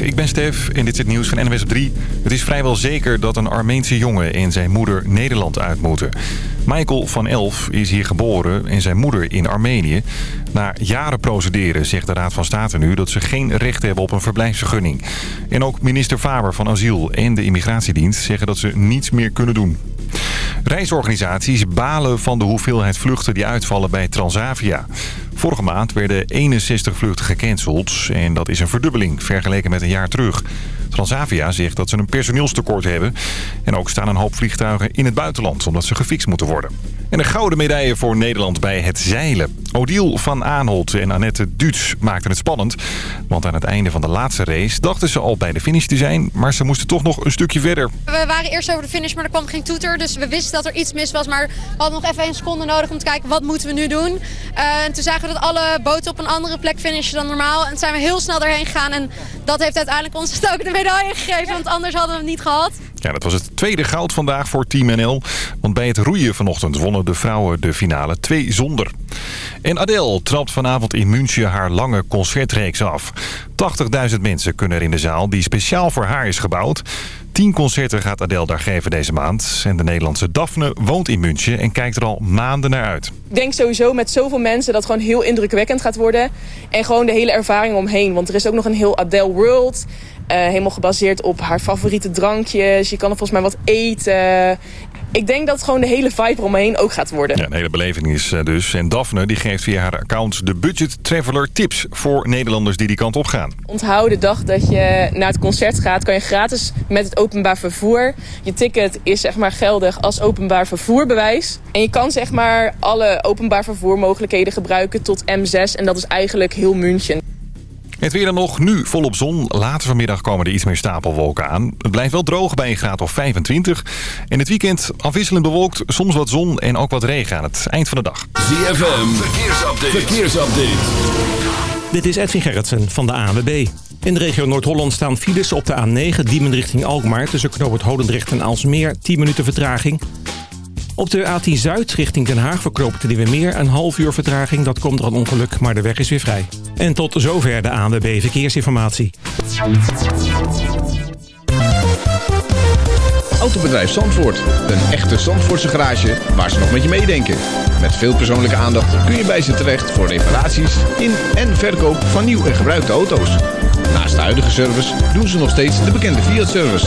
Ik ben Stef en dit is het nieuws van NWS op 3. Het is vrijwel zeker dat een Armeense jongen en zijn moeder Nederland uit moeten. Michael van Elf is hier geboren en zijn moeder in Armenië. Na jaren procederen zegt de Raad van State nu dat ze geen recht hebben op een verblijfsvergunning. En ook minister Faber van Asiel en de Immigratiedienst zeggen dat ze niets meer kunnen doen. Reisorganisaties balen van de hoeveelheid vluchten die uitvallen bij Transavia. Vorige maand werden 61 vluchten gecanceld en dat is een verdubbeling vergeleken met een jaar terug. Transavia zegt dat ze een personeelstekort hebben. En ook staan een hoop vliegtuigen in het buitenland omdat ze gefixt moeten worden. En een gouden medaille voor Nederland bij het zeilen. Odile van Aanholt en Annette Duits maakten het spannend. Want aan het einde van de laatste race dachten ze al bij de finish te zijn. Maar ze moesten toch nog een stukje verder. We waren eerst over de finish, maar er kwam geen toeter. Dus we wisten dat er iets mis was. Maar we hadden nog even een seconde nodig om te kijken wat moeten we nu doen. Uh, en toen zagen dat alle boten op een andere plek finishen dan normaal. En zijn we heel snel erheen gegaan. En dat heeft uiteindelijk ons ook de medaille gegeven. Want anders hadden we het niet gehad. Ja, dat was het tweede goud vandaag voor Team NL. Want bij het roeien vanochtend wonnen de vrouwen de finale 2 zonder. En Adele trapt vanavond in München haar lange concertreeks af. 80.000 mensen kunnen er in de zaal die speciaal voor haar is gebouwd. Tien concerten gaat Adele daar geven deze maand. En de Nederlandse Daphne woont in München en kijkt er al maanden naar uit. Ik denk sowieso met zoveel mensen dat het gewoon heel indrukwekkend gaat worden. En gewoon de hele ervaring omheen. Want er is ook nog een heel Adele World. Uh, helemaal gebaseerd op haar favoriete drankjes. Je kan er volgens mij wat eten ik denk dat gewoon de hele vibe eromheen ook gaat worden. Ja, een hele beleving is eh, dus. En Daphne die geeft via haar account de Budget Traveler tips voor Nederlanders die die kant op gaan. Onthoud de dag dat je naar het concert gaat, kan je gratis met het openbaar vervoer. Je ticket is zeg maar geldig als openbaar vervoerbewijs. En je kan zeg maar alle openbaar vervoermogelijkheden gebruiken tot M6. En dat is eigenlijk heel München. Het weer dan nog, nu volop zon. Later vanmiddag komen er iets meer stapelwolken aan. Het blijft wel droog bij een graad of 25. En het weekend afwisselend bewolkt, soms wat zon en ook wat regen aan het eind van de dag. ZFM, verkeersupdate. verkeersupdate. Dit is Edwin Gerritsen van de ANWB. In de regio Noord-Holland staan files op de A9, Diemen richting Alkmaar... tussen Knoopert Holendrecht en Alsmeer, 10 minuten vertraging... Op de A10 Zuid richting Den Haag verkoopt de Nieuwe Meer een half uur vertraging. Dat komt er een ongeluk, maar de weg is weer vrij. En tot zover de ANWB Verkeersinformatie. Autobedrijf Zandvoort. Een echte Zandvoortse garage waar ze nog met je meedenken. Met veel persoonlijke aandacht kun je bij ze terecht voor reparaties in en verkoop van nieuw en gebruikte auto's. Naast de huidige service doen ze nog steeds de bekende Fiat-service.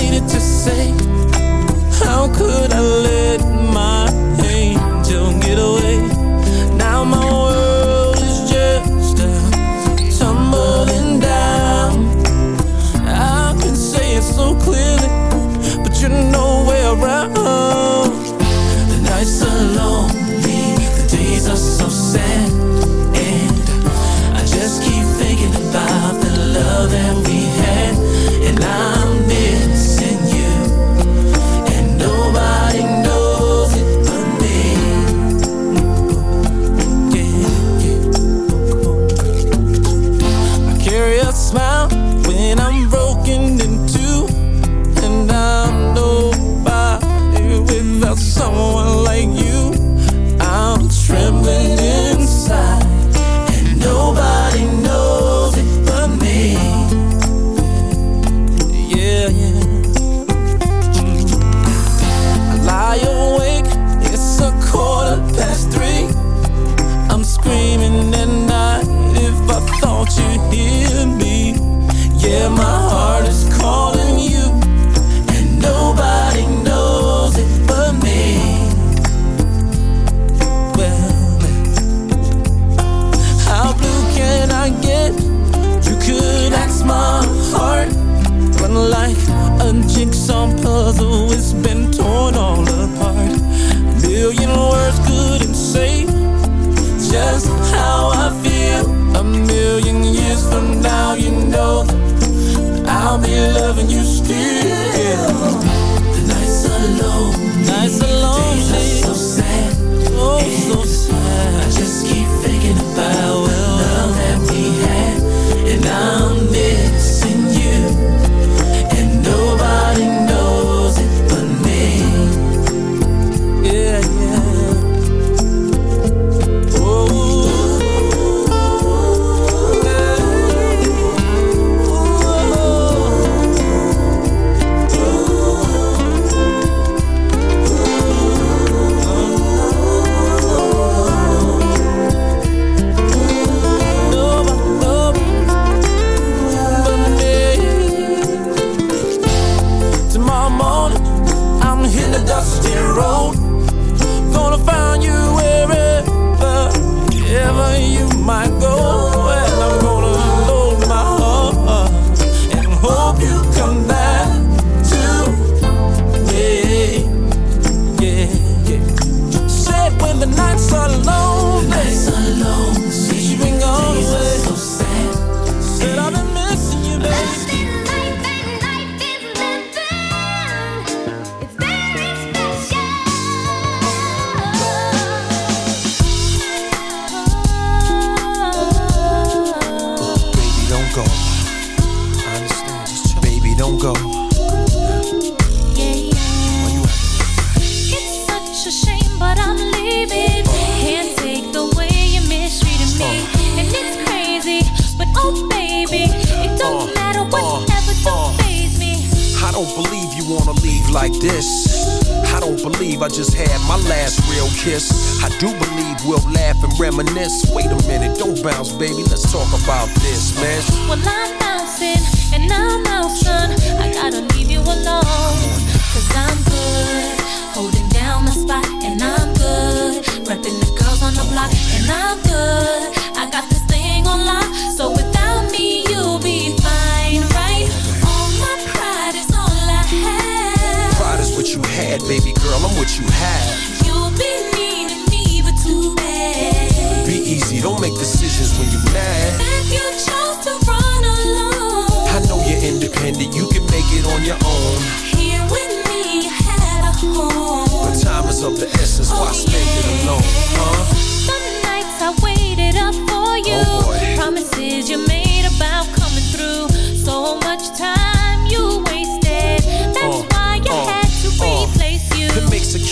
needed to say How could I let my angel get away? Now my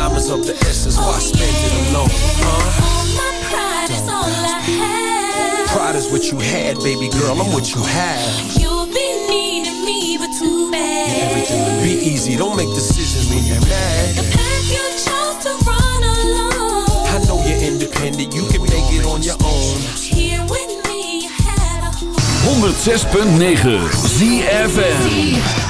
Time is of the essence, why spend it alone, huh? All my pride is all I have. Pride is what you had, baby girl, I'm what you have. You'll be needing me, but too bad. Be easy, don't make decisions when you're mad. The path you chose to run alone. I know you're independent, you can make it on your own. Here with me, you had a home. 106.9 ZFM.